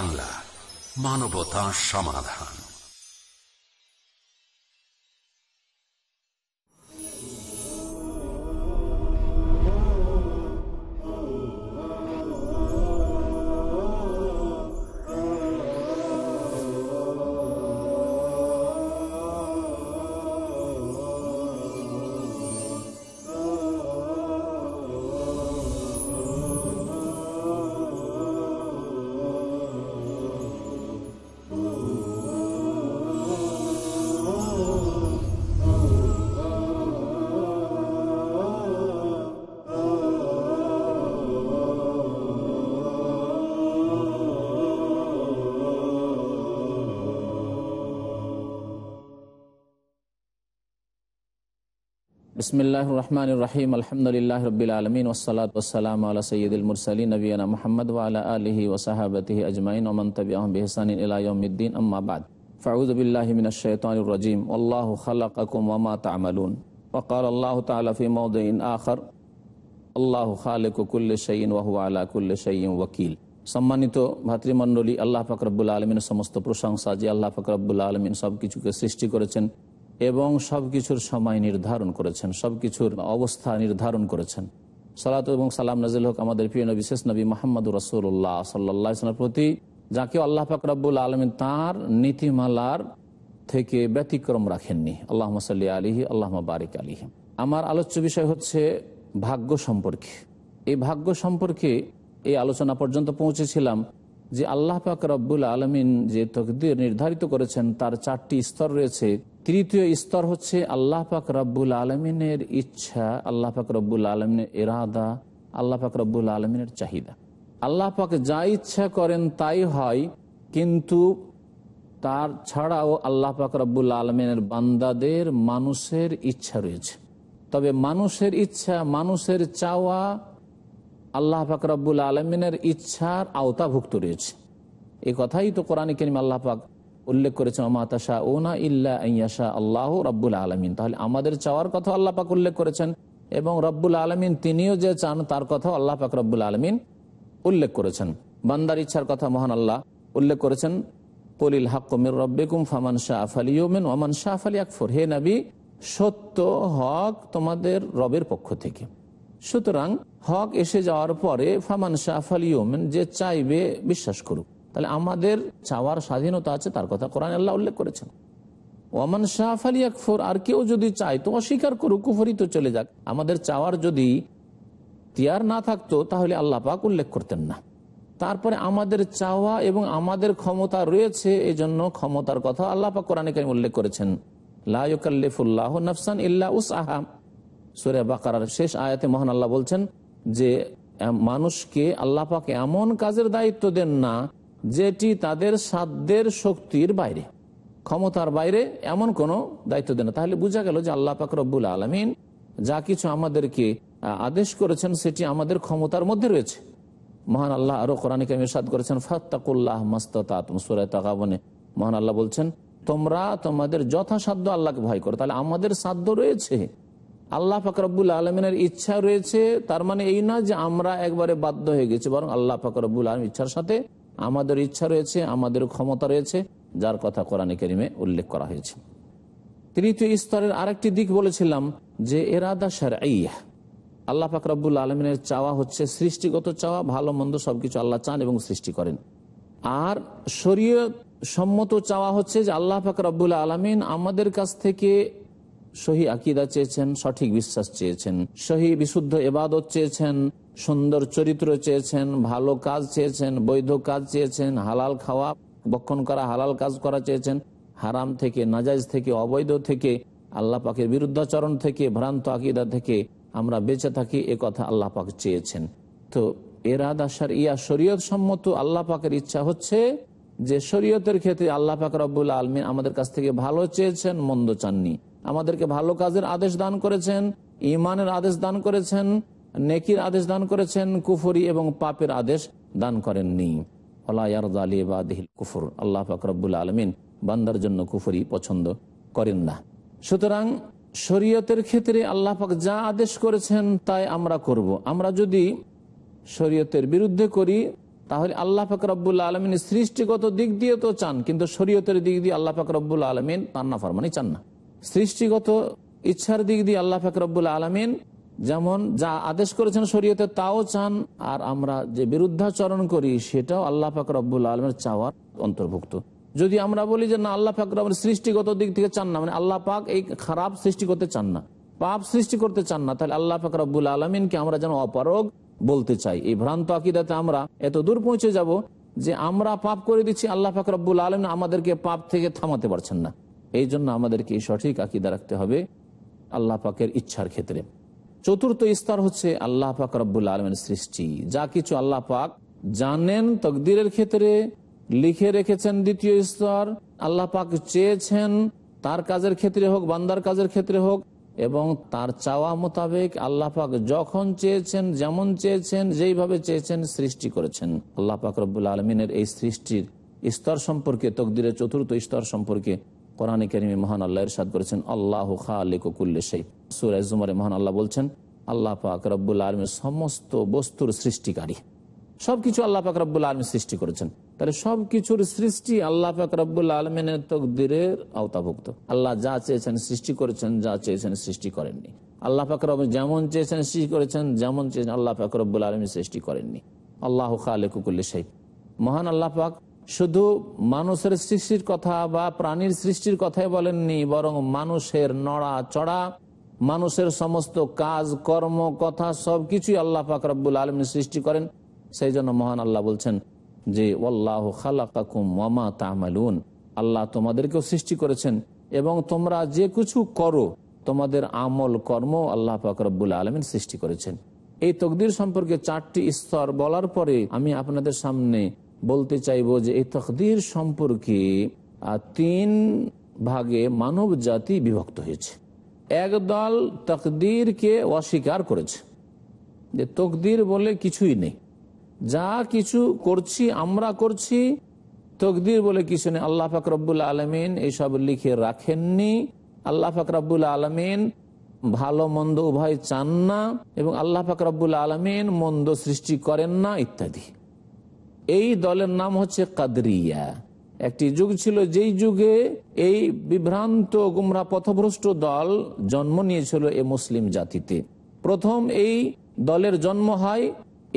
বাংলা মানবতা সমাধান। বিসমিল্লাহ রহমান রাহিম আলহামদুলিল্লাহ রবিল আলমিন ওসালাত ওসালাম আল্লাহ সঈদুল মুরসালী নবীনা মোহাম্মদ ওয়ালা আলহি ওসাহাবতহি আজমাইন ওমন তবি আহম বেহসানিন ইলাইমদ্দিন আম্মাবাদ ফাউজবিল্লাহমিনশাইতানির আল্লাহ খালাকুম ওমা তামালুন وقال الله تعالى في موضع آخر আল্লাহ খালেক কুল্লে শঈন ওয়াহু আলা কুল্লে শঈন ওয়াকিল সম্মানিত ভাতৃমণ্ডলী আল্লাহ ফাকরবুল্লা আলমিনের সমস্ত প্রশংসা যে আল্লাহ ফাকরবুল্লা আলমিন সব কিছুকে সৃষ্টি করেছেন এবং সব কিছুর সময় নির্ধারণ করেছেন সব কিছুর অবস্থা নির্ধারণ করেছেন। সালাত এবং সালাম নাজিল হোক আমাদের প্রিয় নবী, শেষ নবী মোহাম্মদ রসুল্লাহ সাল্লাহ প্রতি, যাকে আল্লাহ ফাকরাবুল আলমিন তাঁর নীতিমালার থেকে ব্যতিক্রম রাখেননি। আল্লাহ সাল্লি আলিহি আল্লাহ বারিক আলিহি আমার আলোচ্য বিষয় হচ্ছে ভাগ্য সম্পর্কে। এই ভাগ্য সম্পর্কে এই আলোচনা পর্যন্ত পৌঁছেছিলাম যে আল্লাহ পাক রব্বুল আলমিন যে তকদির নির্ধারিত করেছেন, তার চারটি স্তর রয়েছে। তৃতীয় স্তর হচ্ছে আল্লাহ পাক রব্বুল আলমিনের ইচ্ছা, আল্লাহ পাক রব্বুল আলমিনের এরাদা আল্লাহ পাক রব্বুল আলমিনের চাহিদা। আল্লাহ পাক যা ইচ্ছা করেন তাই হয়, কিন্তু তার ছাড়াও আল্লাহ পাক রব্বুল আলমিনের বান্দাদের মানুষের ইচ্ছা রয়েছে। তবে মানুষের ইচ্ছা, মানুষের চাওয়া আল্লাহ পাক রব্বুল আলমিনের ইচ্ছার আওতাভুক্ত রয়েছে। এই কথাই তো কোরআন করিম আল্লাহ পাক উল্লেখ করেছেন মাতাশা ওনা ইল্লা ইয়াশা আল্লাহ রব্বুল আলমিন। তাহলে আমাদের চাওয়ার কথা আল্লাহ পাক উল্লেখ করেছেন এবং রব্বুল আলমিন তিনিও যে চান, তার কথা আল্লাহ পাক রব্বুল আলমিন উল্লেখ করেছেন। বান্দার ইচ্ছার কথা মহান আল্লাহ উল্লেখ করেছেন, কলিল হাক্কমির রব্বেকুম ফামান শাহ আফালি ওমেন ওমান শাহ আফালি আকফর হে নবী, সত্য হক তোমাদের রবের পক্ষ থেকে। সুতরাং হক এসে যাওয়ার পরে ফামান শাহ আফালি ওমেন যে চাইবে, বিশ্বাস করুক। তাহলে আমাদের চাওয়ার স্বাধীনতা আছে, তার কথা কোরআন আল্লাহ উল্লেখ করেছেন। ওমান শাহ আলী আকফর আর কেউ যদি চায়, তো অস্বীকার করুক, কুফরি তো চলে যাক। আমাদের চাওয়ার যদি তিয়ার না থাকতো, তাহলে আল্লাহ পাক উল্লেখ করতেন না। তারপরে আমাদের চাওয়া এবং আমাদের ক্ষমতা রয়েছে এই জন্য ক্ষমতার কথা আল্লাহ পাক কোরআনে কারিম উল্লেখ করেছেন। লাফুল্লাহ নফসান ইল্লা উস আহাম সুরে বাকার শেষ আয়াতে মহান আল্লাহ বলছেন যে মানুষকে আল্লাহ পাক এমন কাজের দায়িত্ব দেন না যেটি তাদের সাধ্যের শক্তির বাইরে। ক্ষমতার বাইরে এমন কোনো দায়িত্ব দেন তাহলে বোঝা গেল যে আল্লাহ পাক রব্বুল আলমিন যা কিছু আমাদেরকে আদেশ করেছেন সেটি আমাদের ক্ষমতার মধ্যে রয়েছে। মহান আল্লাহ আরও কোরআন সাদ করেছেন, ফাত্তাকুল্লাহ মাস্তাবনে মহান আল্লাহ বলছেন, তোমরা তোমাদের যথাসাধ্য আল্লাহকে ভয় করো। তাহলে আমাদের সাধ্য রয়েছে। আল্লাহ ফাকরবুল আলমিনের ইচ্ছা রয়েছে, তার মানে এই না যে আমরা একবারে বাধ্য হয়ে গেছি, বরং আল্লাহ ফাকরবুল আলম ইচ্ছার সাথে আমাদের ইচ্ছা রয়েছে, আমাদের ক্ষমতা রয়েছে, যার কথা কোরআন কেরিমে উল্লেখ করা হয়েছে। তৃতীয় স্তরের আরেকটি দিক বলেছিলাম যে এরাদা সার আল্লাহ ফাকরাবুল আলমিনের চাওয়া হচ্ছে সৃষ্টিগত চাওয়া, ভালো মন্দ সবকিছু আল্লাহ চান এবং সৃষ্টি করেন। আর শরীয় সম্মত চাওয়া হচ্ছে যে আল্লাহ ফাকরাবুল আলমিন আমাদের কাছ থেকে সহি আকিদা চেয়েছেন, সঠিক বিশ্বাস চেয়েছেন, সহি বিশুদ্ধ এবাদত চেয়েছেন সুন্দর চরিত্র চেয়েছেন, ভালো কাজ চেয়েছেন, বৈধ কাজ চেয়েছেন, হালাল খাওয়া বক্ষণ করা, হালাল কাজ করা চেয়েছেন। হারাম থেকে নাজাজ থেকে, অবৈধ থেকে, আল্লাহ পাকের বিরুদ্ধাচরণ থেকে, ভ্রান্ত আকিদা থেকে আমরা বেঁচে থাকি, এ কথা আল্লাহ পাক চেয়েছেন। তো এরাদ আসার ইয়া শরীয়ত সম্মত আল্লাহ পাকের ইচ্ছা হচ্ছে যে শরীয়তের ক্ষেত্রে আল্লাহ পাক রব্বুল আলমিন আমাদের কাছ থেকে ভালো চেয়েছেন, মন্দ চাননি। আমাদেরকে ভালো কাজের আদেশ দান করেছেন ইমানের আদেশ দান করেছেন নেকির আদেশ দান করেছেন কুফরি এবং পাপের আদেশ দান করেননি। কুফর। আল্লাহ ফাকরবুল আলমিন বান্দার জন্য কুফরি পছন্দ করেন না। সুতরাং শরীয়তের ক্ষেত্রে আল্লাহ পাক যা আদেশ করেছেন তাই আমরা করব। আমরা যদি শরীয়তের বিরুদ্ধে করি, তাহলে আল্লাহ ফাকরাবুল আলমিন সৃষ্টিগত দিক দিয়ে তো চান, কিন্তু শরীয়তের দিক দিয়ে আল্লাহ ফাকরাবুল আলমিন তার না ফরমানি চান না। সৃষ্টিগত ইচ্ছার দিক দিয়ে আল্লাহ ফাকরাবুল আলমিন যেমন যা আদেশ করেছেন শরীয়তে, তাও চান। আর আমরা যে বিরুদ্ধাচরণ করি, সেটাও আল্লাহ ফাকরাবুল আলমের চাওয়ার অন্তর্ভুক্ত। যদি আমরা বলি যে, না, আল্লাহ ফাকর সৃষ্টিগত দিক থেকে চান না মানে আল্লাহ পাক এই খারাপ সৃষ্টি করতে চান না, পাপ সৃষ্টি করতে চান না, তাহলে আল্লাহ ফাকর আব্বুল আলমিনকে আমরা যেন অপারগ বলতে চাই। এই ভ্রান্ত আকিদাতে আমরা এত দূর পৌঁছে যাব যে, আমরা পাপ করে দিচ্ছি, আল্লাহ ফাকর আব্বুল আলম আমাদেরকে পাপ থেকে থামাতে পারছেন না। এই জন্য আমাদেরকে সঠিক আকিদা রাখতে হবে আল্লাহ পাকের ইচ্ছার ক্ষেত্রে। চতুর্থ স্তর হচ্ছে আল্লাহ পাক রব্বুল আলমের সৃষ্টি। যা কিছু আল্লাহ পাক জানেন, তকদিরের ক্ষেত্রে লিখে রেখেছেন দ্বিতীয় স্তর। আল্লাহ পাক চেয়েছেন তার কাজের ক্ষেত্রে হোক, বান্দার কাজের ক্ষেত্রে হোক, এবং তার চাওয়া মোতাবেক আল্লাহ পাক যখন চেয়েছেন, যেমন চেয়েছেন, যেইভাবে চেয়েছেন সৃষ্টি করেছেন। আল্লাহ পাক রব্বুল আলমিনের এই সৃষ্টির স্তর সম্পর্কে, তকদিরের চতুর্থ স্তর সম্পর্কে কোরআন কেরিমে মহান আল্লাহ ইরশাদ করেছেন, আল্লাহ খালিকুল্লে সেই সুরাজ জুমারে মহান আল্লাহ বলছেন, আল্লাহ পাক রব্বুল আলমের সমস্ত বস্তুর সৃষ্টিকারী। সবকিছু আল্লাহ পাক রব্বুল আলমী সৃষ্টি করেছেন। তাহলে সবকিছুর সৃষ্টি আল্লাহ পাক রব্বুল আলমিনের তকদিরের আওতাভুক্ত। আল্লাহ যা চেয়েছেন সৃষ্টি করেছেন, যা চেয়েছেন সৃষ্টি করেননি। আল্লাহ পাক রব যেমন চেয়েছেন সৃষ্টি করেছেন, যেমন চেয়েছেন আল্লাহ পাক রব্বুল আলমী সৃষ্টি করেননি। আল্লাহ খালেকুকুল্লি সেই মহান আল্লাহ পাক শুধু মানুষের সৃষ্টির কথা বা প্রাণীর সৃষ্টির কথাই বলেননি, বরং মানুষের নড়া চড়া মানুষের সমস্ত কাজ, কর্ম, কথা সবকিছুই আল্লাহ পাক রব্বুল আলমী সৃষ্টি করেন। সেই জন্য মহান আল্লাহ বলছেন যে ওল্লাহ খালাকুম তামালুন। আল্লাহ তোমাদেরকেও সৃষ্টি করেছেন এবং তোমরা যে কিছু করো, তোমাদের আমল, কর্ম আল্লাহ পাক রব্বুল আলমিন সৃষ্টি করেছেন। এই তকদির সম্পর্কে চারটি স্তর বলার পরে আমি আপনাদের সামনে বলতে চাইব যে এই তকদির সম্পর্কে তিন ভাগে মানব জাতি বিভক্ত হয়েছে। একদল তকদিরকে অস্বীকার করেছে। যে তকদির বলে কিছুই নেই। যা কিছু করছি, আমরা করছি, তকদির বলে কিছু নেই। আল্লাহ ফাকরবুল আলমিন এইসব লিখে রাখেননি। আল্লাহ ফাকরাবুল আলমিন ভালো, মন্দ উভয় চান না এবং আল্লাহ ফাকরাবুল আলমিন মন্দ সৃষ্টি করেন না, ইত্যাদি। এই দলের নাম হচ্ছে কাদরিয়া। একটি যুগ ছিল যেই যুগে এই বিভ্রান্ত গুমরা পথভ্রষ্ট দল জন্ম নিয়েছিল এ মুসলিম জাতিতে। প্রথম এই দলের জন্ম হয়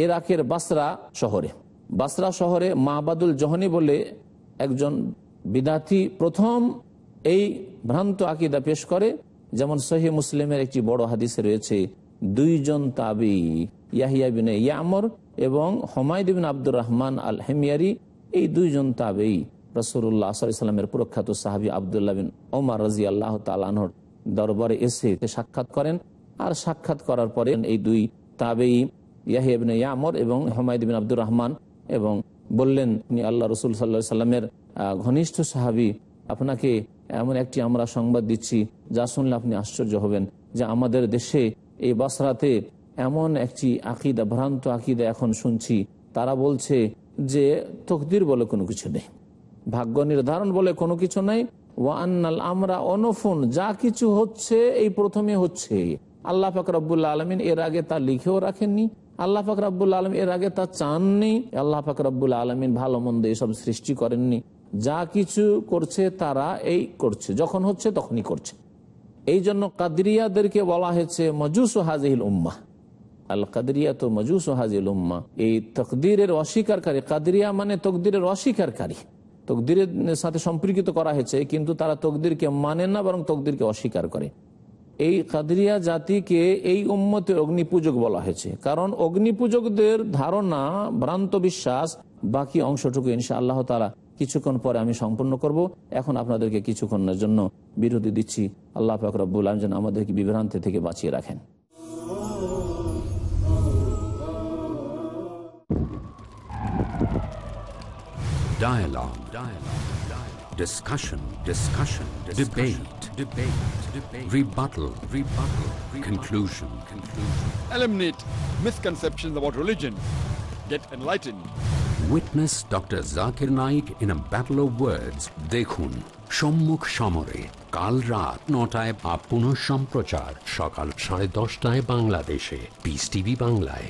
ইরাকের বাসরা শহরে। বাসরা শহরে মাহবাদুল জহনি বলে একজন বিদাতি প্রথম এই ভ্রান্ত আকিদা পেশ করে। যেমন সহি মুসলিমের একটি বড় হাদিসে রয়েছে, দুইজন তাবি, ইয়াহিয়া বিন ইয়ামর এবং হমায়দ বিন আব্দুর রহমান আল হেমিয়ারি এই দুইজন তাবেই। রসুল্লাহ সাল্লামের প্রখ্যাত সাহাবি আবদুল্লাহ বিন ওমর রাজি আল্লাহ তালানহর দরবারে এসে সাক্ষাৎ করেন আর সাক্ষাৎ করার পরে এই দুই তাবেই ইয়াহিয়াবিন ইয়ামর এবং হমায়দিন আব্দুর রহমান এবং বললেন উনি আল্লাহ রসুল সাল্লা সাল্লামের ঘনিষ্ঠ সাহাবি। আপনাকে এমন একটি আমরা সংবাদ দিচ্ছি, যা শুনলে আপনি আশ্চর্য হবেন যে আমাদের দেশে এই বসরাতে এমন একটি আকিদা, ভ্রান্ত আকিদা এখন শুনছি। তারা বলছে যে, তকদির বলে কোনো কিছু নেই। ভাগ্য নির্ধারণ বলে কোনো কিছু নেই। ওয়ান্নাল আমরা অনফুন, যা কিছু হচ্ছে, এই প্রথমে হচ্ছে। আল্লাহ ফাকরাবুল্লা আলমিন এর আগে তা লিখেও রাখেননি। আল্লাহ ফাকরাবুল আলম এর আগে তা চাননি। আল্লাহ ফাকরাবুল আলমিন ভালো মন্দ এসব সৃষ্টি করেননি। যা কিছু করছে, তারা এই করছে। যখন হচ্ছে, তখনই করছে। এই জন্য কাদরিয়াদেরকে বলা হয়েছে, মজুস হাজিল উম্মা আল কাদরিয়া তো মজুস হাজিল উম্মা। এই তকদিরের অস্বীকারী, কাদরিয়া মানে তকদিরের অস্বীকারী। তকদিরের সাথে সম্পর্কিত করা হয়েছে, কিন্তু তারা তকদিরকে মানে না, বরং তকদিরকে অস্বীকার করে। এই কাদরিয়া জাতিকে এই উম্মতের অগ্নিপূজক বলা হয়েছে। কারণ অগ্নিপূজকদের ধারণা, ভ্রান্ত বিশ্বাস, বাকি অংশটুকু ইনশা আল্লাহ তালা কিছুক্ষণ পরে আমি সম্পূর্ণ করব। এখন আপনাদেরকে কিছুক্ষণের জন্য বিরতি দিচ্ছি। আল্লাহ ফাকরাবুল আলম যেন আমাদেরকে বিভ্রান্তি থেকে বাঁচিয়ে রাখেন। Dialogue. Dialogue. Dialogue. Discussion. Discussion. Discussion. Debate. Debate. Debate. Rebuttal. Rebuttal. Rebuttal. Conclusion. Conclusion. Eliminate misconceptions about religion. Get enlightened. Witness Dr. Zakir Naik in a battle of words. দেখুন সম্মুখ সমরে কাল রাত নটায় বা পুনঃ সম্প্রচার সকাল সাড়ে দশটায় বাংলাদেশে পিস টিভি বাংলায়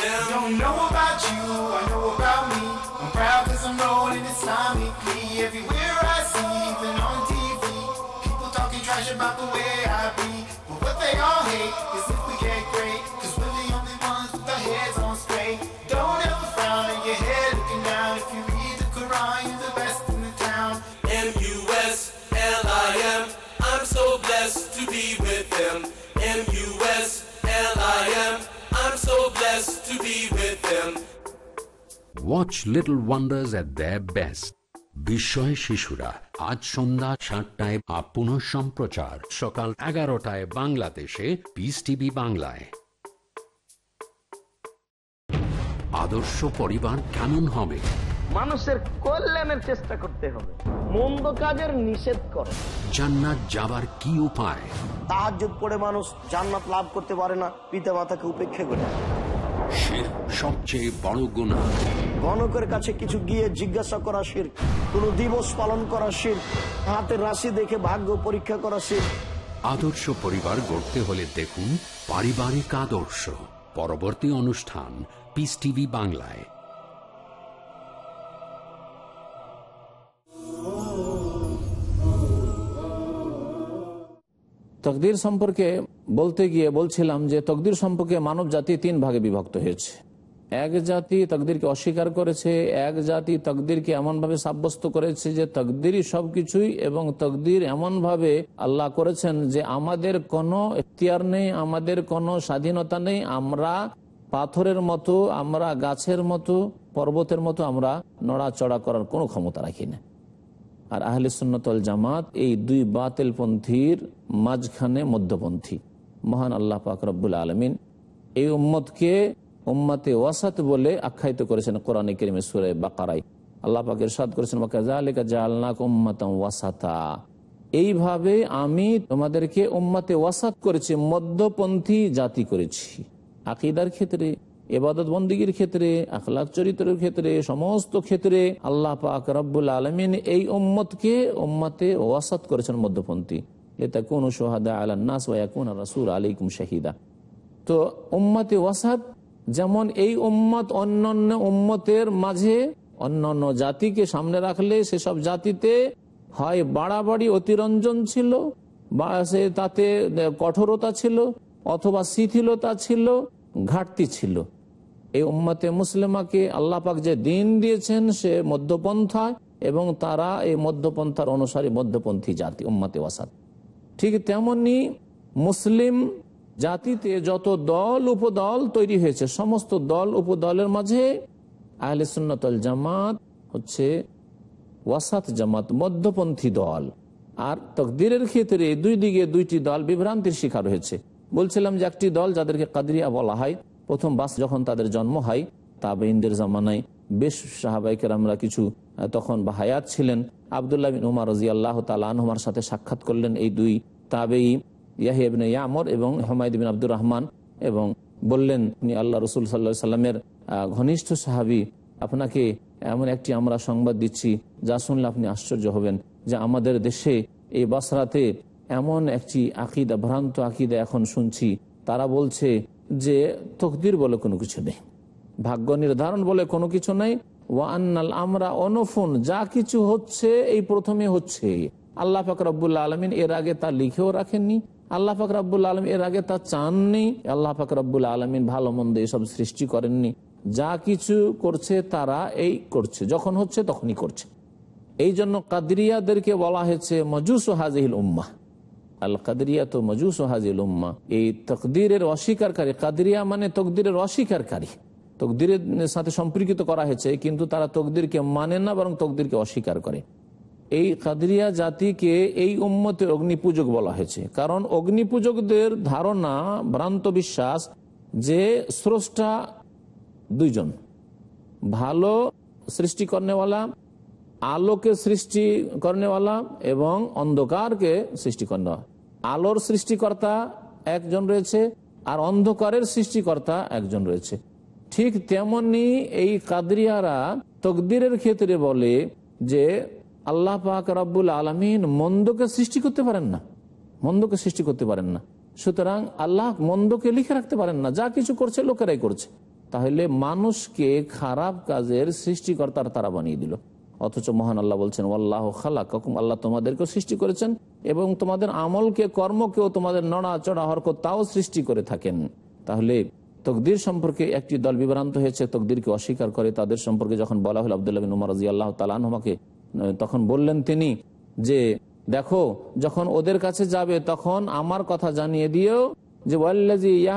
Don't know about you, I know about me. I'm proud cause I'm rolling Islamically. Everywhere I see, even on TV. People talking trash about the way I be. But what they all hate is if we get watch Little Wonders at the best বিস্ময় শিশুরা আজ সন্ধ্যা সাতটায় up পুনঃ সম্প্রচার সকাল এগারোটায় বাংলাদেশে piece TV বাংলায়। আদর্শ পরিবার কেমন হবে? মানুষের কল্যাণের চেষ্টা করতে হবে। মন্দ কাজের নিষেধ করে। জান্নাত যাবার কি উপায়? তাহাজ্জুদ পড়ে মানুষ জান্নাত লাভ করতে পারে না পিতা মাতাকে উপেক্ষা করে। সবচেয়ে বড় গুণা গণকের কাছে কিছু গিয়ে জিজ্ঞাসা করা শির। কোন দিবস পালন করা শির। হাতের রাশি দেখে ভাগ্য পরীক্ষা করা শির। আদর্শ পরিবার গড়তে হলে দেখুন পারিবারিক আদর্শ। পরবর্তী অনুষ্ঠান পিস টিভি বাংলায়। তকদির সম্পর্কে বলতে গিয়ে বলছিলাম যে তকদির সম্পর্কে মানব জাতি তিন ভাগে বিভক্ত হয়েছে। এক জাতি তকদিরকে অস্বীকার করেছে, এক জাতি তকদিরকে এমনভাবে সাব্যস্ত করেছে যে তকদিরই সবকিছুই এবং তকদির এমনভাবে আল্লাহ করেছেন যে আমাদের কোনো এখতিয়ার নেই, আমাদের কোনো স্বাধীনতা নেই, আমরা পাথরের মতো, আমরা গাছের মতো, পর্বতের মতো আমরা নড়াচড়া করার কোনো ক্ষমতা রাখি না। আর আহলে সুন্নতল জামাত এই দুই বাতিল পন্থীর মাঝখানে মধ্যপন্থী। মহান আল্লাহ পাক রব্বুল আলমিন এই উম্মতকে উম্মাতে ওয়াসাত বলে আখ্যায়িত করেছেন কোরআনে কেরিমে সুরে বাকারাই আল্লাহ পাক ইরশাদ করেছেন ওয়াসাতা। এইভাবে আমি তোমাদেরকে উম্মাতে ওয়াসাত করেছি, মধ্যপন্থী জাতি করেছি। আকিদার ক্ষেত্রে এবাদত বন্দীগীর ক্ষেত্রে আখলাক চরিত্রের ক্ষেত্রে, সমস্ত ক্ষেত্রে আল্লাহ পাক রব্বুল আলমিন এই উম্মতকে উম্মাতে ওয়াসাত করেছেন মধ্যপন্থী। এটা কোন সোহাদা আলান্নাস ওয়াকুন রাসুল আলাইকুম শাহিদা। তো উম্মাতে ওয়াসাদ যেমন এই উম্মত অন্যান্য উম্মতের মাঝে অন্যান্য জাতিকে সামনে রাখলে সেসব জাতিতে হয় বাড়াবাড়ি, অতিরঞ্জন ছিল, বা সে তাতে কঠোরতা ছিল অথবা শিথিলতা ছিল, ঘাটতি ছিল। এই উম্মতে মুসলিমাকে আল্লাহ পাক যে দিন দিয়েছেন সে মধ্যপন্থায় এবং তারা এই মধ্যপন্থার অনুসারী মধ্যপন্থী জাতি, উম্মতে ওয়াসাদ ঠিক তেমনি মুসলিম জাতিতে যত দল, উপদল তৈরি হয়েছে, সমস্ত দল, উপদলের মাঝে আহলে সুন্নতল জামাত হচ্ছে ওয়াসাত জামাত, মধ্যপন্থী দল। আর তকদিরের ক্ষেত্রে দুই দিকে দুইটি দল বিভ্রান্তির শিকার হয়েছে। বলছিলাম যে একটি দল যাদেরকে কাদরিয়া বলা হয়, প্রথম বাস যখন তাদের জন্ম হয় তাবে ইন্দের জামানায় বেশ সাহাবাইকের আমরা কিছু তখন বা হায়াত ছিলেন। আবদুল্লাহ বিন উমার রাজি আল্লাহ তালানহমার সাথে সাক্ষাৎ করলেন এই দুই তাবেই ইয়াহিবিন ইয়ামর এবং হমায়দ বিন আব্দুর রহমান এবং বললেন, উনি আল্লাহ রসুল সাল্লা সাল্লামের ঘনিষ্ঠ সাহাবি। আপনাকে এমন একটি আমরা সংবাদ দিচ্ছি, যা শুনলে আপনি আশ্চর্য হবেন যে আমাদের দেশে এই বাসরাতে এমন একটি আকিদা, ভ্রান্ত আকিদা এখন শুনছি। তারা বলছে যে, তকদির বলে কোনো কিছু নেই, ভাগ্য নির্ধারণ বলে কোনো কিছু নেই। ওয়ান্নাল আমরা অনফুন, যা কিছু হচ্ছে এই প্রথমে হচ্ছে। আল্লাহ ফাকর রব্বুল্লা আলমিন এর আগে তা লিখেও রাখেননি। আল্লাহ ফাকর রব্বুল আলম এর আগে তা চাননি। আল্লাহ ফাকর রব্বুল আলমিন ভালো মন্দ এসব সৃষ্টি করেননি। যা কিছু করছে তারা এই করছে। যখন হচ্ছে তখনই করছে। এই জন্য কাদরিয়াদেরকে বলা হয়েছে, মজুস হাজিল উম্মা আল কাদরিয়া তো মজুস হাজিল উম্মা এই তকদিরের অস্বীকারী কাদরিয়া মানে তকদিরের অস্বীকারী তকদিরের সাথে সম্পর্কিত করা হয়েছে, কিন্তু তারা তকদিরকে মানে না, বরং তকদিরকে অস্বীকার করে। এই কাদরিয়া জাতিকে এই উম্মতে অগ্নিপূজক বলা হয়েছে। কারণ অগ্নিপূজকদের ধারণা, ভ্রান্ত বিশ্বাস যে স্রষ্টা দুইজন। ভালো সৃষ্টি করেওয়ালা আলোকে সৃষ্টি করেওয়ালা এবং অন্ধকারকে সৃষ্টি করেওয়ালা আলোর সৃষ্টিকর্তা একজন রয়েছে আর অন্ধকারের সৃষ্টিকর্তা একজন রয়েছে। ঠিক তেমনি এই কাদরিয়ারা তকদিরের ক্ষেত্রে বলে যে আল্লাহ পাক রব্বুল আলমিন মন্দকে সৃষ্টি করতে পারেন না। মন্দকে সৃষ্টি করতে পারেন না। সুতরাং আল্লাহ মন্দকে লিখে রাখতে পারেন না। যা কিছু করছে, লোকেরাই করছে। তাহলে মানুষকে খারাপ কাজের সৃষ্টিকর্তার তারা বানিয়ে দিল। অথচ মহান আল্লাহ বলছেন আল্লাহ খালা কখন আল্লাহ তোমাদেরকেও সৃষ্টি করেছেন এবং তোমাদের আমলকে, কর্মকেও, তোমাদের নড়া চড়া হরকত তাও সৃষ্টি করে থাকেন। তাহলে তকদির সম্পর্কে একটি দল বিভ্রান্ত হয়েছে। তকদিরকে অস্বীকার করে। তাদের সম্পর্কে যখন বলা হল, আবদুল্লাহ উমর রাজি আল্লাহ তালানহমাকে তখন বললেন তিনি যে, দেখো, যখন ওদের কাছে যাবে, তখন আমার কথা জানিয়ে দিও যে ওয়াল্লাজি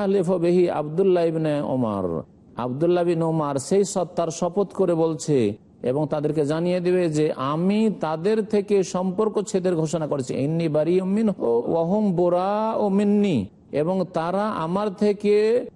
বেহি আবদুল্লাহ ইবনে ওমর। আবদুল্লাহ বিন ওমার সেই সত্তার শপথ করে বলছে এবং তাদেরকে জানিয়ে দেবে যে, আমি তাদের থেকে সম্পর্ক ছেদের ঘোষণা করেছি। ইন্নি বারি মিন ওহম বোরা ও মিন্নি। এবং তারা আমার থেকে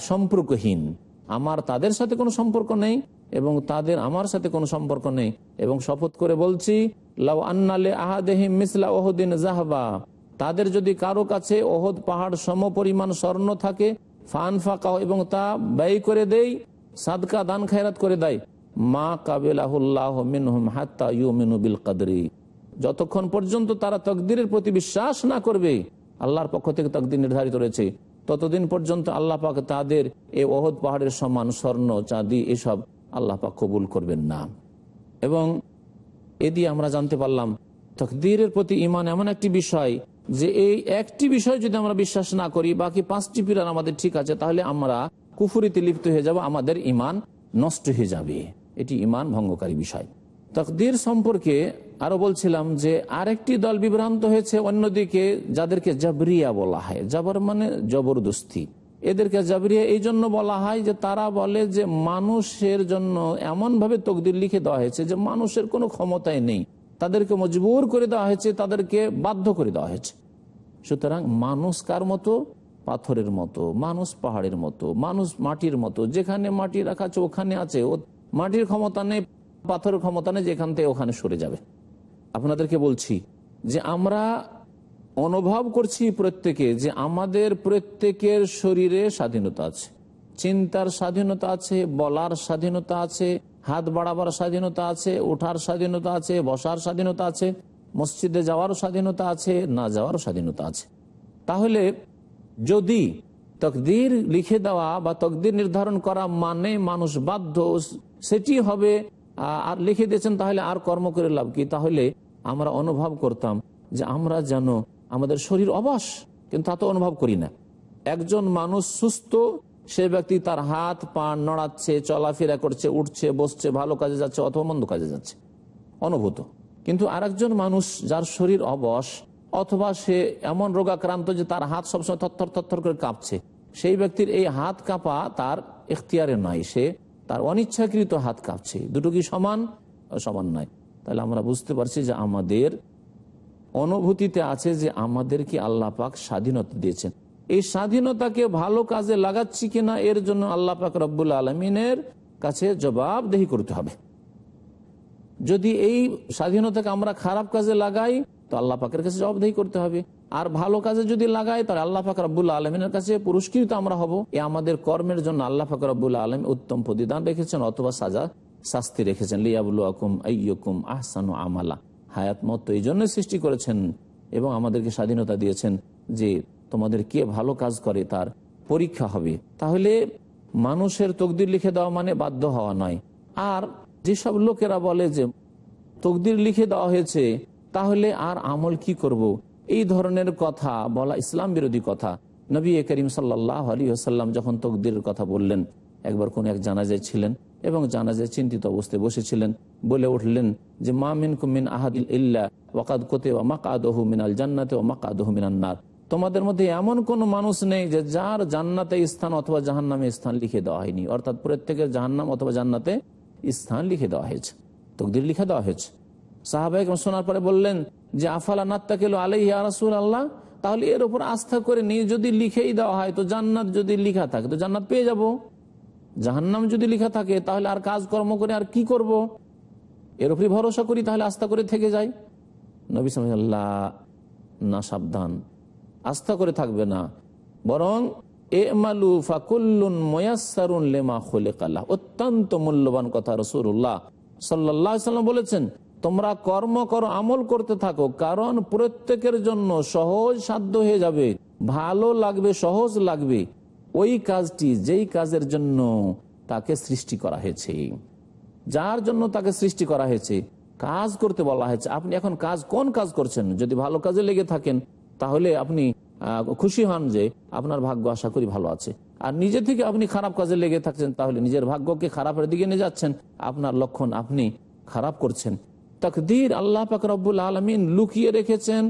সম্পর্কহীন। আমার তাদের সাথে কোনো সম্পর্ক নেই। এবং তাদের আমার সাথে কোনো সম্পর্ক নেই। এবং শপথ করে বলছি, লাউ আন্নালে আহাদেহিম মিসলা ওহদিন জাহবা। তাদের যদি কারও কাছে ওহদ পাহাড় সম পরিমাণ স্বর্ণ থাকে ফান ফাঁকা এবং তা ব্যয় করে দেই, সাদকা দান খায়রাত করে দেয়। মা কাবিলাহুল্লাহ মিনহুম হাত্তা ইউ মিনু বিল কাদরি। যতক্ষণ পর্যন্ত তারা তকদিরের প্রতি বিশ্বাস না করবে, আল্লাহর পক্ষ থেকে তকদির নির্ধারিত রয়েছে। ততদিন পর্যন্ত আল্লাহ পাক তাদের এই ওহদ পাহাড়ের সমান স্বর্ণ, চাঁদি, এসব আল্লাহ পাক কবুল করবেন না। এবং এ দিয়ে আমরা জানতে পারলাম, তকদিরের প্রতি ইমান এমন একটি বিষয় যে এই একটি বিষয় যদি আমরা বিশ্বাস না করি, বাকি পাঁচটি পিলার আমাদের ঠিক আছে, তাহলে আমরা কুফুরিতে লিপ্ত হয়ে যাব, আমাদের ইমান নষ্ট হয়ে যাবে। এটি ইমান ভঙ্গকারী বিষয়। তকদির সম্পর্কে আরও বলছিলাম যে আরেকটি দল বিভ্রান্ত হয়েছে, অন্যদিকে যাদেরকে জাবরিয়া বলা হয়। জাবর মানে জবরদস্তি। এদেরকে জাবরিয়া এই জন্য বলা হয় যে তারা বলে যে মানুষের জন্য এমন ভাবে তকদির লিখে দেওয়া হয়েছে যে মানুষের কোনো ক্ষমতাই নেই। তাদেরকে মজবুর করে দেওয়া হয়েছে, তাদেরকে বাধ্য করে দেওয়া হয়েছে। সুতরাং মানুষ কার মতো? পাথরের মতো, মানুষ পাহাড়ের মতো, মানুষ মাটির মতো। যেখানে মাটি রাখা আছে, ওখানে আছে। ও মাটির ক্ষমতা নেই, পাথরের ক্ষমতা নেই, যেখান থেকে ওখানে সরে যাবে। আপনাদেরকে বলছি যে আমরা অনুভব করছি প্রত্যেকে যে আমাদের প্রত্যেকের শরীরে স্বাধীনতা আছে। চিন্তার স্বাধীনতা আছে, বলার স্বাধীনতা আছে, হাত বাড়াবার স্বাধীনতা আছে, ওঠার স্বাধীনতা আছে, বসার স্বাধীনতা আছে, মসজিদে যাওয়ার স্বাধীনতা আছে, না যাওয়ার স্বাধীনতা আছে। তাহলে যদি তকদির লিখে দেওয়া বা তকদির নির্ধারণ করা মানে মানুষ বাধ্য, সেটি হবে আর লিখে দিয়েছেন তাহলে আর কর্ম করে লাভ কি? তাহলে আমরা অনুভব করতাম যে আমরা যেন আমাদের শরীর অবাস কিন্তু তা তো অনুভব করি না। একজন মানুষ সুস্থ, সে ব্যক্তি তার হাত, পা নড়াচ্ছে, চলাফেরা করছে, উঠছে, বসছে, ভালো কাজে যাচ্ছে অথবা মন্দ কাজে যাচ্ছে। অনুভূত। কিন্তু আরেকজন মানুষ যার শরীর অবশ, অথবা সে এমন রোগাক্রান্ত যে তার হাত সবসময় থরথর থরথর করে কাঁপছে, সেই ব্যক্তির এই হাত কাঁপা তার এখতিয়ারে নয়, সে তার অনিচ্ছাকৃত হাত কাঁপছে। দুটো কি সমান? সমান নয়। তাহলে আমরা বুঝতে পারছি যে আমাদের অনুভূতিতে আছে যে আমাদেরকে আল্লাহ পাক স্বাধীনতা দিয়েছেন। এই স্বাধীনতাকে ভালো কাজে লাগাচ্ছি কিনা, এর জন্য আল্লাহ পাক রব্বুল আলমিনের কাছে জবাবদেহি করতে হবে। যদি এই স্বাধীনতাকে আমরা খারাপ কাজে লাগাই, তো আল্লাহ পাকের কাছে জবাবদেহি করতে হবে। আর ভালো কাজে যদি লাগাই, তাহলে আল্লাহ ফাকর আব্বুল্লা আলমিনের কাছে পুরস্কৃত আমরা হব। এ আমাদের কর্মের জন্য আল্লাহ ফাকর আব্বুল্লা আলম উত্তম প্রতিদান রেখেছেন, অথবা সাজা শাস্তি রেখেছেন। লিয়াবুল আকুম আইয়কুম আহসানু আমালা। হায়াত, মত এই জন্য সৃষ্টি করেছেন এবং আমাদেরকে স্বাধীনতা দিয়েছেন যে তোমাদের কে ভালো কাজ করে তার পরীক্ষা হবে। তাহলে মানুষের তকদির লিখে দেওয়া মানে বাধ্য হওয়া নয়। আর যেসব লোকেরা বলে যে তকদির লিখে দেওয়া হয়েছে, তাহলে আর আমল কি করব। এই ধরনের কথা বলা ইসলাম বিরোধী কথা। নবী করিম সাল্লাহ আলী আসাল্লাম যখন তকদিরের কথা বললেন, একবার কোন এক জানাজায় ছিলেন এবং জানাজায় চিন্তিত অবস্থায় বসেছিলেন। বলে উঠলেন যে, মা মিন কুমিন আহাদিল ইল্লা ওয়াকাদ কোতে ও মাকাদহু মিনাল জান্নাতে ও মাকাদহু মিনান্নার তোমাদের মধ্যে এমন কোন মানুষ নেই যে, যার জান্নাতে স্থান অথবা জাহান নামে স্থান লিখে দেওয়া হয়নি। অর্থাৎ প্রত্যেকের জাহান্নাম অথবা জান্নাতে স্থান লিখে দেওয়া হয়েছে। তকদির লিখে দেওয়া হয়েছে। সাহাবাহিক শোনার পরে বললেন যে, আফালা নাত্তাকেল আলাইহি রাসুল আল্লাহ তাহলে এর উপর আস্থা করে নিয়ে যদি লিখেই দেওয়া হয়, তো জান্নাত যদি লিখা থাকে, তো জান্নাত পেয়ে যাব। জাহান্নাম যদি লেখা থাকে, তাহলে আর কাজকর্ম করে আর কি করব। এর উপরে ভরসা করি, তাহলে আস্থা করে থেকে যাই। নবী সাল্লাহ না সাবধান, আস্থা করে থাকবে না। বরং এ মালু ফাকুল্লুন ময়াসারুন লেমা খোলে কালা অত্যন্ত মূল্যবান কথা রসুল্লাহ সাল্লাহ সাল্লাম বলেছেন, তোমরা কর্ম করো, আমল করতে থাকো, কারণ প্রত্যেকের জন্য সহজ সাধ্য হয়ে যাবে, ভালো লাগবে, সহজ লাগবে। ওই কাজটি যেই কাজের জন্য তাকে সৃষ্টি করা হয়েছে, যার জন্য তাকে সৃষ্টি করা হয়েছে, কাজ করতে বলা হয়েছে। আপনি এখন কাজ কোন কাজ করছেন? যদি ভালো কাজে লেগে থাকেন, তাহলে আপনি খুশি হন যে আপনার ভাগ্য আশা করি ভালো আছে। আর নিজে থেকে আপনি খারাপ কাজে লেগে থাকছেন, তাহলে নিজের ভাগ্যকে খারাপের দিকে নিয়ে যাচ্ছেন। আপনার লক্ষণ আপনি খারাপ করছেন। তকদির আল্লাহ পাক রব্বুল আলমিন লুকিয়ে রেখেছেন,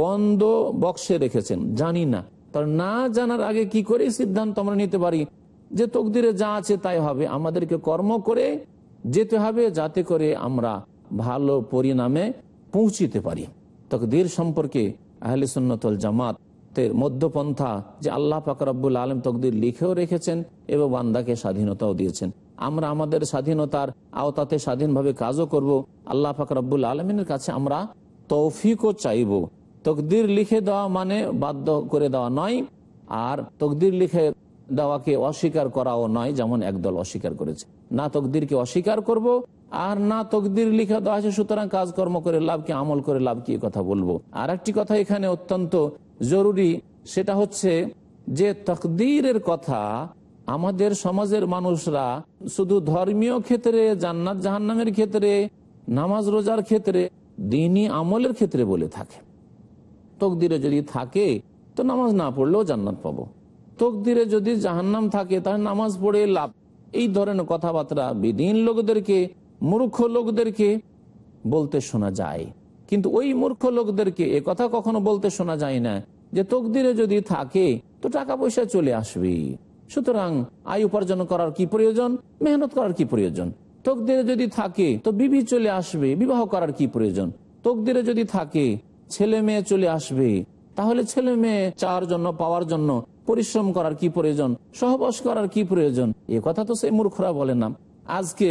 বন্ধ বক্সে রেখেছেন। জানি না। তার না জানার আগে কি করে সিদ্ধান্ত আমরা নিতে পারি? যে তকদিরে যা আছে তাই হবে। আমাদেরকে কর্ম করে যেতে হবে, যাতে করে আমরা ভালো পরিণামে পৌঁছিতে পারি। তকদির সম্পর্কে আহলে সুন্নতল জামাতের মধ্যপন্থা যে আল্লাহ পাকরাবুল আলম তকদির লিখেও রেখেছেন এবং বান্দাকে স্বাধীনতাও দিয়েছেন। আমরা আমাদের স্বাধীনতার আওতাতে স্বাধীনভাবে কাজও করব। আল্লাহ পাকরাবুল আলমিনের কাছে আমরা তৌফিকও চাইব। তকদির লিখে দেওয়া মানে বাধ্য করে দেওয়া নয়, আর তকদির লিখে দেওয়াকে অস্বীকার করাও নয়, যেমন একদল অস্বীকার করেছে। না তকদিরকে অস্বীকার করব, আর না তকদির লিখে দেওয়া আছে, সুতরাং কাজকর্ম করে লাভ কি, আমল করে লাভ কি কথা বলব। আর একটি কথা এখানে অত্যন্ত জরুরি, সেটা হচ্ছে যে তকদিরের কথা আমাদের সমাজের মানুষরা শুধু ধর্মীয় ক্ষেত্রে, জান্নাত জাহান্নামের ক্ষেত্রে, নামাজ রোজার ক্ষেত্রে, দিনই আমলের ক্ষেত্রে বলে থাকে। তকদিরে যদি থাকে, তো নামাজ না পড়লেও জান্নাত পাবো। তকদিরে যদি জাহান্নাম থাকে, তাহলে নামাজ পড়ে লাভ। এই ধরনের কথাবার্তা বিদিন লোকদেরকে, মূর্খ লোকদেরকে বলতে শোনা যায়। কিন্তু ওই মূর্খ লোকদেরকে এ কথা কখনো বলতে শোনা যায় না, যে তকদিরে যদি থাকে, তো টাকা পয়সা চলে আসবে। সুতরাং আয় উপার্জন করার কি প্রয়োজন? মেহনত করার কি প্রয়োজন? তকদিরে যদি থাকে, তো বিবি চলে আসবে, বিবাহ করার কি প্রয়োজন? তকদিরে যদি থাকে ছেলে মেয়ে চলে আসবে, তাহলে ছেলে মেয়ে চাওয়ার জন্য, পাওয়ার জন্য পরিশ্রম করার কি প্রয়োজন? সহবাস করার কি প্রয়োজন? এ কথা তো সেই মূর্খরা বলে না। আজকে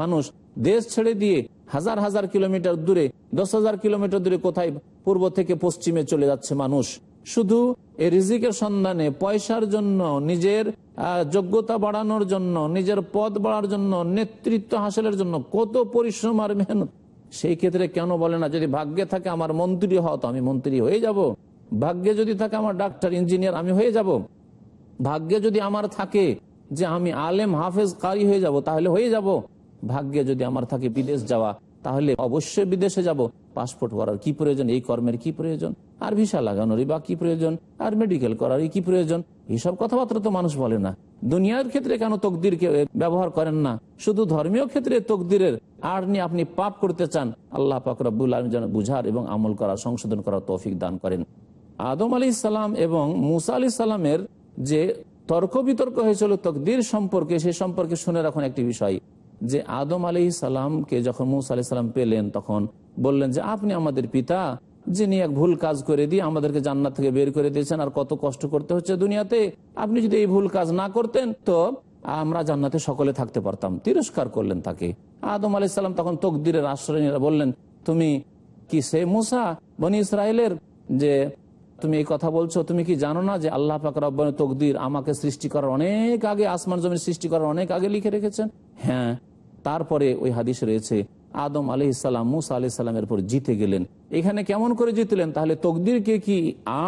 মানুষ দেশ ছেড়ে দিয়ে হাজার হাজার কিলোমিটার দূরে, দশ হাজার কিলোমিটার দূরে, কোথায় পূর্ব থেকে পশ্চিমে চলে যাচ্ছে মানুষ। শুধু রিজিকের সন্ধানে পয়সার জন্য, নিজের যোগ্যতা বাড়ানোর জন্য, নিজের পদ বাড়ার জন্য, নেতৃত্ব হাসিলের জন্য কত পরিশ্রম আর মেহনত সেই ক্ষেত্রে কেন বলে না, যদি ভাগ্যে থাকে আমার মন্ত্রী হও তো আমি মন্ত্রী হয়ে যাব। ভাগ্যে যদি থাকে আমার ডাক্তার, ইঞ্জিনিয়ার, আমি হয়ে যাব। ভাগ্যে যদি আমার থাকে যে আমি আলেম, হাফেজ, কারি হয়ে যাব, তাহলে হয়ে যাব। ভাগ্যে যদি আমার থাকে বিদেশ যাওয়া, তাহলে অবশ্যই বিদেশে যাব। পাসপোর্ট করার কি প্রয়োজন? এই কর্মের কি প্রয়োজন? আর ভিসা লাগানোরই বা কি প্রয়োজন? আর মেডিকেল করারই কি প্রয়োজন? এইসব কথাবার্তা তো মানুষ বলে না। দুনিয়ার ক্ষেত্রে কেন তকদিরকে ব্যবহার করেন না? শুধু ধর্মীয় ক্ষেত্রে তকদিরের আর নিয়ে আপনি পাপ করতে চান, আল্লাহ পাকরাবুল আলম যেন বুঝার এবং আমল করা সংশোধন করার তৌফিক দান করেন। আদম আলী সালাম এবং মুসা আলি সালামের যে তর্ক বিতর্ক হয়েছিল, তকদির সম্পর্কে, সে সম্পর্কে শুনে রাখুন একটি বিষয়, যে আদম আলী সালামকে যখন মুসা আলি সালাম পেলেন, তখন বললেন যে, আপনি আমাদের পিতা, যিনি এক ভুল কাজ করে দিয়ে আমাদেরকে জান্নাত থেকে বের করে দিয়েছেন, আর কত কষ্ট করতে হচ্ছে দুনিয়াতে, আপনি যদি এই ভুল কাজ না করতেন, তো আমরা জান্নাতে সকলে থাকতে পারতাম। তিরস্কার করলেন তাকে। আদম আলি সালাম তখন তকদিরের আশ্রয় বললেন, তুমি কি সে মুসা? বনি ইসরায়েলের যে তুমি এই কথা বলছো, তুমি কি জানো না যে আল্লাহ পাক রব্বানি তকদির আমাকে সৃষ্টি করার অনেক আগে, আসমান জমির সৃষ্টি করার অনেক আগে লিখে রেখেছেন? হ্যাঁ তারপরে ওই হাদিস রয়েছে, আদম আলি ইসালাম মুসা আলি সাল্লামের পর জিতে গেলেন। এখানে কেমন করে জিতলেন? তাহলে তকদিরকে কি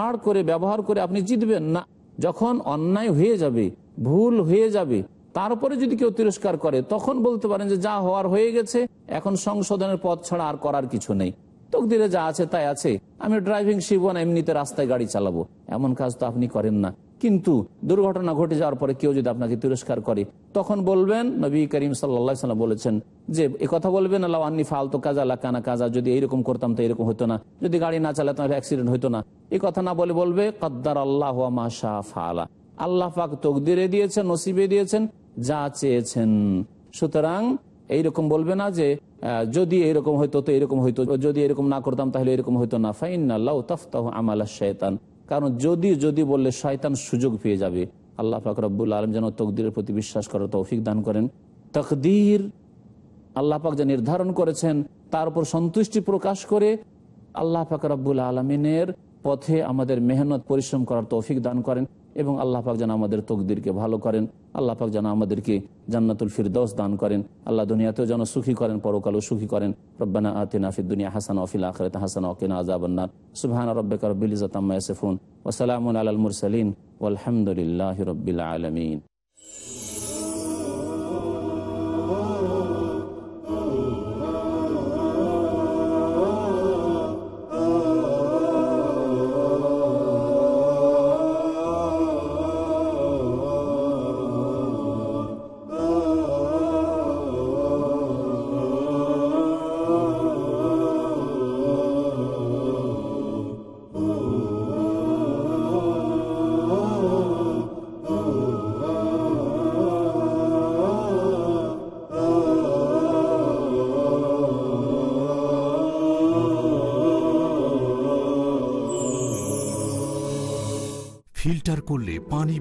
আড় করে ব্যবহার করে আপনি জিতবেন? না, যখন অন্যায় হয়ে যাবে ভুল হয়ে যাবে তারপরে যদি কেউ তিরস্কার করে, তখন বলতে পারেন যে যা হওয়ার হয়ে গেছে, এখন সংশোধনের পথ ছাড়া আর করার কিছু নেই। তকদিরে যা আছে তাই আছে আমি ড্রাইভিং শিখব না, এমনিতে রাস্তায় গাড়ি চালাবো। এমন কাজ তো আপনি করেন না। কিন্তু দুর্ঘটনা ঘটে যাওয়ার পরে কেউ যদি আপনাকে তিরস্কার করে, তখন বলবেন, নবী করিম সাল্লা সাল্লাম বলেছেন যে কথা বলবেন, আল্লাহ আন্নি ফালতো কাজা কানা কাজা, যদি এইরকম করতাম তো এরকম হতো না। যদি গাড়ি না চালাতাম অ্যাক্সিডেন্ট হতো না। এই কথা না বলে বলবে, কদ্দার আল্লাহ মাশা ফালা। আল্লাহ পাক তকদিরে দিয়েছেন, নসিবে দিয়েছেন, যা চেয়েছেন। সুতরাং এইরকম বলবে না যে যদি এরকম হইতো তো এরকম হইতো, যদি এরকম না করতাম তাহলে এরকম হইতো না। ফাইন আল্লাহ তফতাহ আমালা শয়তান কারণ যদি যদি বললে শয়তান সুযোগ পেয়ে যাবে, আল্লাহ পাক রব্বুল আলম যেন তকদিরের প্রতি বিশ্বাস করার তৌফিক দান করেন। তকদির, আল্লাহ পাক যা নির্ধারণ করেছেন, তার উপর সন্তুষ্টি প্রকাশ করে আল্লাহ পাক রব্বুল আলমিনের পথে আমাদের মেহনত, পরিশ্রম করার তৌফিক দান করেন এবং আল্লাহ পাক যেন আমাদের তকদিরকে ভালো করেন। আল্লাহ পাক যেন আমাদেরকে জান্নাতুল ফিরদৌস দান করেন। আল্লাহ দুনিয়াতেও যেন সুখী করেন, পরকালও সুখী করেন। রব্বানা আতিনা ফিদ দুনিয়া হাসান অফিল আখরাত হাসান ওকিনা আযাবান্নার সুবহান রাব্বিকা রব্বিল ইজ্জাতি আম্মা ইয়াসিফুন। ওয়া সালামুন আলাল মুরসালিন। ওয়ালহামদুলিল্লাহি রাব্বিল আলামিন।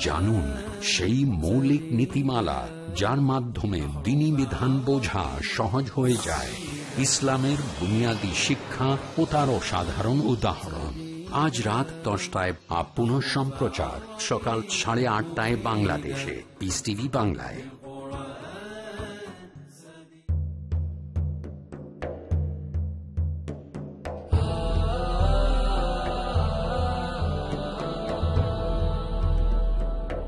জানুন সেই মৌলিক নীতিমালা যার মাধ্যমে দিনী বিধান বোঝা সহজ হয়ে যায়। ইসলামের বুনিয়াদী শিক্ষা ও তারও সাধারণ উদাহরণ। আজ রাত দশটায় আপ সম্প্রচার, সকাল সাড়ে আটটায় বাংলাদেশে। পিস টিভি বাংলায়।